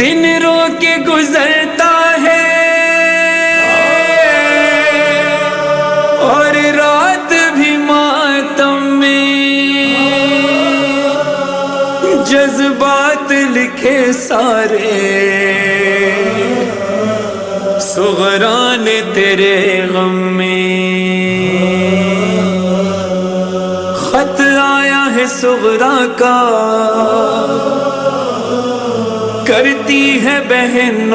دن رو کے گزرتا ہے۔ اور رات بھی ماتم میں جذبات لکھے سارے۔ سغران تیرے غم میں۔ خط آیا ہے سغرا کا۔ کرتی ہے بہن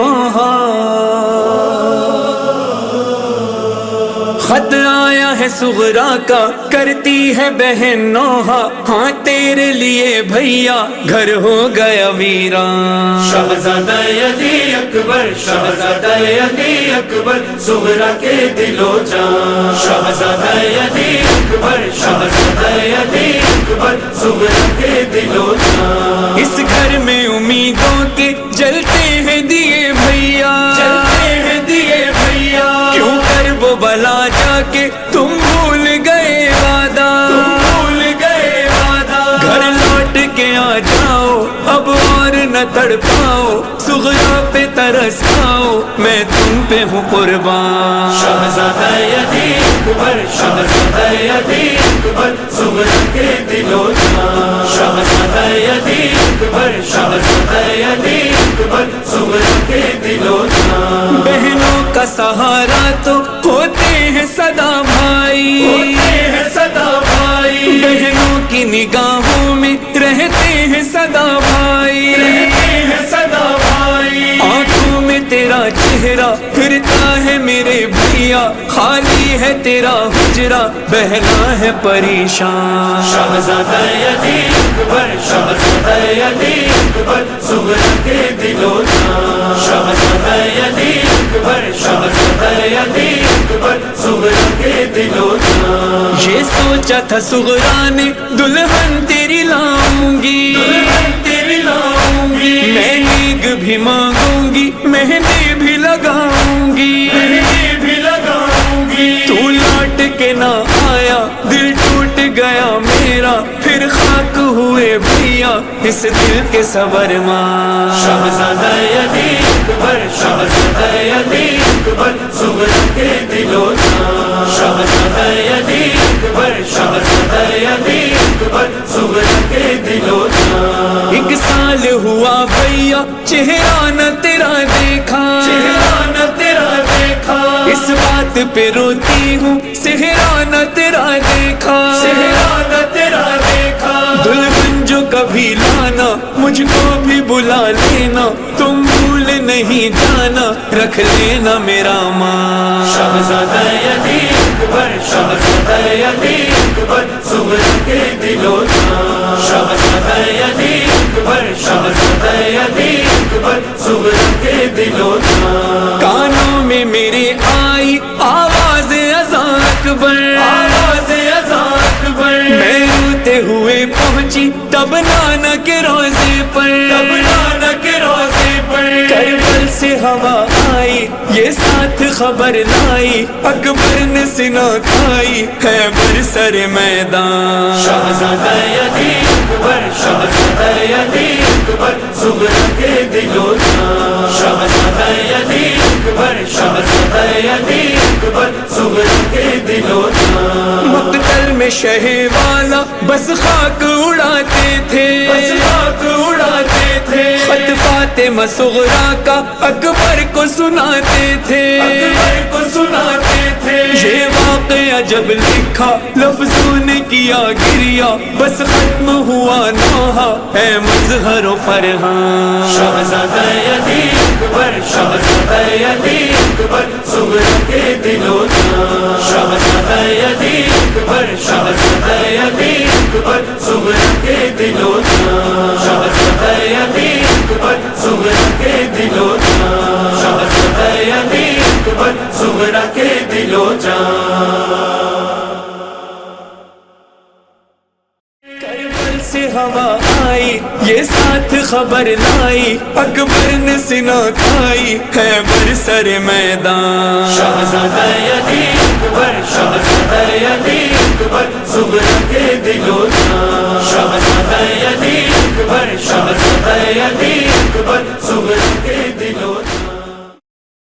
خط آیا ہے سغرا کا، کرتی ہے بہن نوحا ہاں تیرے لیے بھیا، گھر ہو گیا ویران۔ شہزادہ علی اکبر، شہزادہ علی اکبر سغرا کے دلو جان۔ شہزادہ علی اکبر، شہزادہ علی اکبر سغرا اور نہ تڑ پاؤ سغرا پہ ترس آؤ میں تم پہ ہوں قربان۔ شہزادہ علی اکبر شہزادہ علی اکبر سغرا کے دلو جان۔ شہزادہ علی اکبر شہزادہ اکبر سغرا کے دلو جان۔ بہنوں کا سہارا تو ہوتے ہیں صدا بھائی۔ ہوتے ہیں صدا بھائی۔ بہنوں کی نگاہوں میں رہتے ہیں صدا بھائی۔ چہرہ پھرتا ہے میرے بھیا خالی ہے تیرا حجرا بہنا ہے پریشان۔ شہزادہ اکبر شہزادہ اکبر کے دلو جان۔ شہزادہ اکبر شہزادہ اکبر کے دلو جان۔ یہ سوچا تھا سغرا نے دلہن تیری لاؤں گی تیری لاؤں گی میں نیگ بھی مانگوں گی مہندی اس دل کے صبر ماں۔ شہزادہ اکبر شہزادہ اکبر کے شہزادہ اکبر شہزادہ اکبر کے ایک سال ہوا بھیا چہرہ نہ تیرا دیکھا۔ چہرہ نہ تیرا دیکھا۔ اس بات پہ روتی ہوں سہرا نہ تیرا مجھ کو بھی بلا لینا، تم بھول نہیں جانا، رکھ لینا میرا ماں شہزادہ علی اکبر، شہزادہ علی اکبر سغرا کے دلوں جان شہزادہ علی اکبر، شہزادہ اکبر سغرا کے دلوں تب نانا کے روزے پر۔ تب نانا کے روزے پر۔ کربل سے ہوا آئی یہ ساتھ خبر لائی۔ اکبر نے سنا کھائی ہے برسر میدان۔ شہزادہ علی اکبر شہزادہ علی اکبر سغرا کے دلو جان۔ شہزادہ اکبر شہزادہ علی میں شہ والا بس خاک اڑاتے تھے۔ بس خاک اڑاتے تھے۔ خط فاطمہ صغرا کا اکبر کو سناتے تھے۔ اکبر کو سناتے تھے۔ یہ واقعہ جب لکھا لفظوں نے کیا گریا بس ختم ہوا نوحا ہے مظہر و فرحان۔ شہزادہ علی اکبر شہزادہ سغرا کے دلوں شہزادہ علی اکبر شہزادہ علی اکبر سغرا کے دلوں خبر لائی، اکبر نے سنا کھائی ہے برسر میدان۔ شہزادہ یدی اکبر، شہزادہ یدی اکبر سغرا کے دلوں شہزادہ یدی اکبر، شہزادہ یدی